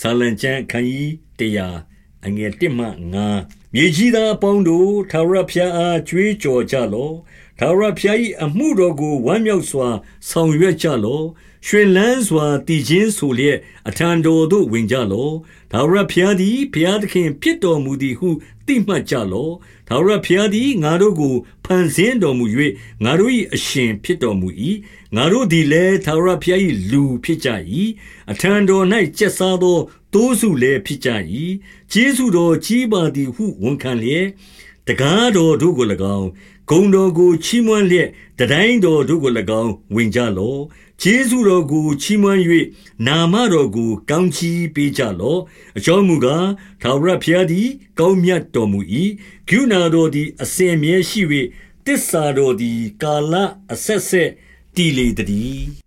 ဆာလံကျမ်းခန်းကြီးတရားအငယ်1မှ9 မြေကြီးသားအပေါင်းတို့သာရဖျားအားကြွေးကြော်ကြလော့သာရဖျား၏အမှုတော်ကိုဝမ်းမြောက်စွာ ဆောင်ရွက်ကြလော့ရွှင်လန်းစွာတည်ခြင်းဆိုလျက်အထံတော်သို့ဝင်ကြလော့သာရဖျားသည်ဘုရားသခင်ဖြစ်တော်မူသည်ဟုသိမှတ်ကြလော့သာရဖျားသည်ငါတို့ကိုဖန်ဆင်းတော်မူ၍ငါတို့၏အရှင်ဖြစ်တော်မူ၏ငါတို့သည်လည်းသာရဖျား၏လူဖြစ်ကြ၏အထံတော်၌ကျက်စားသောတိုးစုလည်းဖြစ်ကြ၏ကျေးဇူးတော်ကြီးပါသည်ဟုဝန်ခံလျက်တကားတော်တို့ကို၎င်းဂုံတော်ကိုချီးမွမ်းလျက်တတိုင်းတော်တို့ကို၎င်းဝင်ကြလော့ကျေးဇူးတော်ကိုချီးမွမ်း၍နာမတော်ကိုကောင်းချီးပေးကြလော့အကြောင်းမူကားသာဝရဖျားသည် ကောင်းမြတ်တော်မူ၏ဂုဏတော်သည်အစဉ်မြဲရှိ၍တစ္ဆာတော်သည် ကာလအဆက်ဆက်တည်လေတည်း